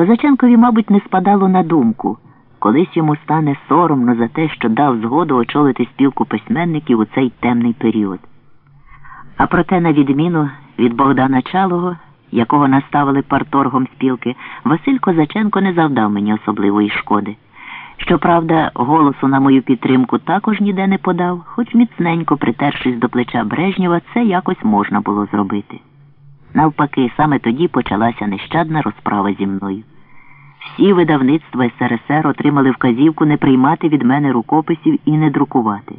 Козаченкові, мабуть, не спадало на думку. Колись йому стане соромно за те, що дав згоду очолити спілку письменників у цей темний період. А проте, на відміну від Богдана Чалого, якого наставили парторгом спілки, Василь Козаченко не завдав мені особливої шкоди. Щоправда, голосу на мою підтримку також ніде не подав, хоч міцненько притершись до плеча Брежнєва, це якось можна було зробити. Навпаки, саме тоді почалася нещадна розправа зі мною. Всі видавництва СРСР отримали вказівку не приймати від мене рукописів і не друкувати.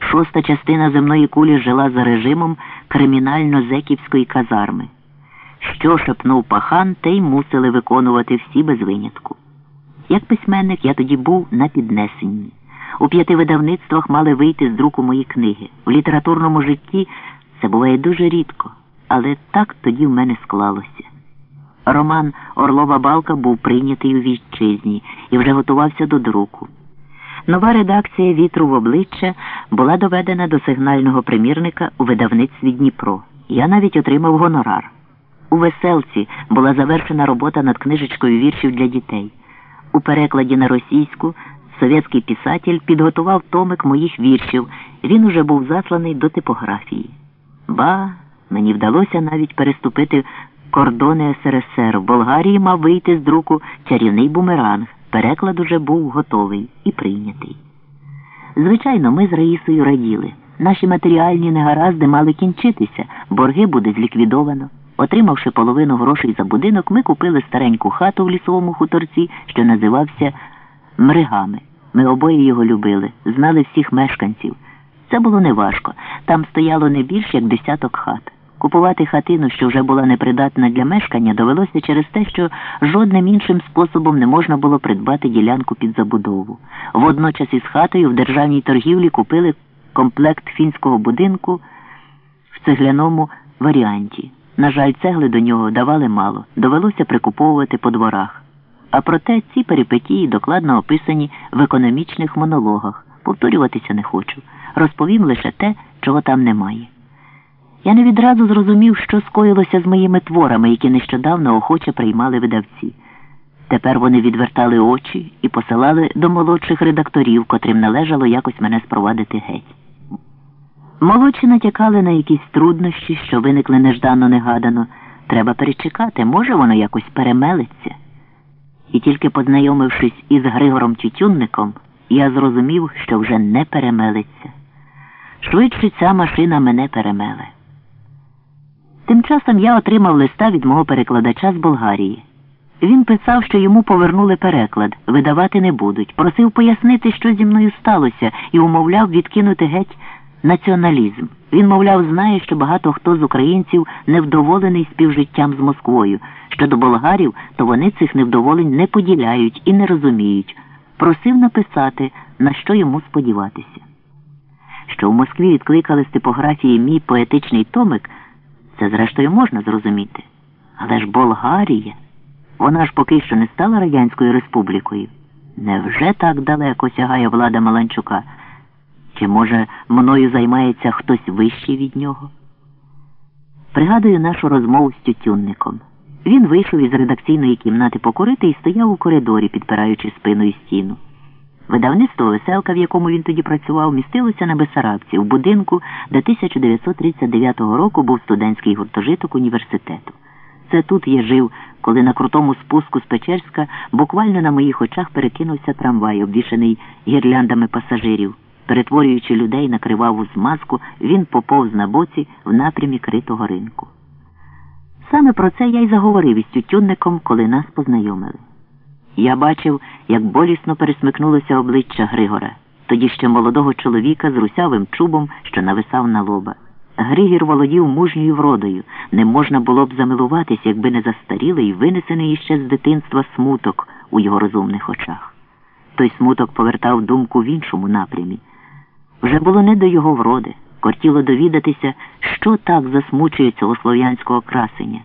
Шоста частина земної кулі жила за режимом кримінально-зеківської казарми. Що шепнув пахан, те й мусили виконувати всі без винятку. Як письменник я тоді був на піднесенні. У п'яти видавництвах мали вийти з друку мої книги. В літературному житті це буває дуже рідко, але так тоді в мене склалося. Роман Орлова Балка був прийнятий у вітчизні і вже готувався до друку. Нова редакція вітру в обличчя була доведена до сигнального примірника у видавництві Дніпро. Я навіть отримав гонорар. У веселці була завершена робота над книжечкою віршів для дітей. У перекладі на російську совєтський писатель підготував томик моїх віршів. Він уже був засланий до типографії. Ба, мені вдалося навіть переступити кордони СРСР. В Болгарії мав вийти з друку чарівний бумеранг. Переклад уже був готовий і прийнятий. Звичайно, ми з Раїсою раділи. Наші матеріальні негаразди мали кінчитися, борги буде зліквідовано. Отримавши половину грошей за будинок, ми купили стареньку хату в лісовому хуторці, що називався Мригами. Ми обоє його любили, знали всіх мешканців. Це було неважко. Там стояло не більш як десяток хат. Купувати хатину, що вже була непридатна для мешкання, довелося через те, що жодним іншим способом не можна було придбати ділянку під забудову. Водночас із хатою в державній торгівлі купили комплект фінського будинку в цегляному варіанті. На жаль, цегли до нього давали мало, довелося прикуповувати по дворах. А проте ці перипетії докладно описані в економічних монологах. Повторюватися не хочу. Розповім лише те, чого там немає. Я не відразу зрозумів, що скоїлося з моїми творами, які нещодавно охоче приймали видавці. Тепер вони відвертали очі і посилали до молодших редакторів, котрим належало якось мене спровадити геть. Молодші натякали на якісь труднощі, що виникли неждано негадано. Треба перечекати, може воно якось перемелиться. І тільки познайомившись із Григором Тютюнником, я зрозумів, що вже не перемелиться. Швидше ця машина мене перемеле. Тим часом я отримав листа від мого перекладача з Болгарії. Він писав, що йому повернули переклад, видавати не будуть, просив пояснити, що зі мною сталося, і умовляв відкинути геть націоналізм. Він, мовляв, знає, що багато хто з українців невдоволений співжиттям з Москвою. Щодо болгарів, то вони цих невдоволень не поділяють і не розуміють. Просив написати, на що йому сподіватися. Що в Москві відкликали з типографії мій поетичний томик, це зрештою можна зрозуміти. Але ж Болгарія, вона ж поки що не стала Радянською Республікою. Невже так далеко сягає влада Маланчука? Чи, може, мною займається хтось вищий від нього? Пригадую нашу розмову з тютюнником. Він вийшов із редакційної кімнати покурити і стояв у коридорі, підпираючи спиною стіну. Видавництво веселка, в якому він тоді працював, містилося на Бесарабці, в будинку, де 1939 року був студентський гуртожиток університету. Це тут я жив, коли на крутому спуску з Печерська буквально на моїх очах перекинувся трамвай, обвішаний гірляндами пасажирів. Перетворюючи людей на криваву змазку, він поповз на боці в напрямі критого ринку. Саме про це я й заговорив із тютюнником, коли нас познайомили. Я бачив, як болісно пересмикнулося обличчя Григора, тоді ще молодого чоловіка з русявим чубом, що нависав на лоба. Григір володів мужньою вродою, не можна було б замилуватись, якби не застарілий винесений іще з дитинства смуток у його розумних очах. Той смуток повертав думку в іншому напрямі. Вже було не до його вроди, кортіло довідатися, що так засмучує цього слов'янського красення.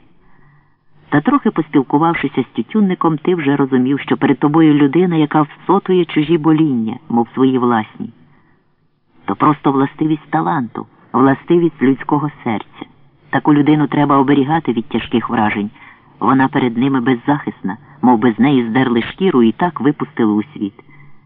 Та трохи поспілкувавшися з тютюнником, ти вже розумів, що перед тобою людина, яка всотує чужі боління, мов свої власні. То просто властивість таланту, властивість людського серця. Таку людину треба оберігати від тяжких вражень. Вона перед ними беззахисна. мов без неї здерли шкіру і так випустили у світ.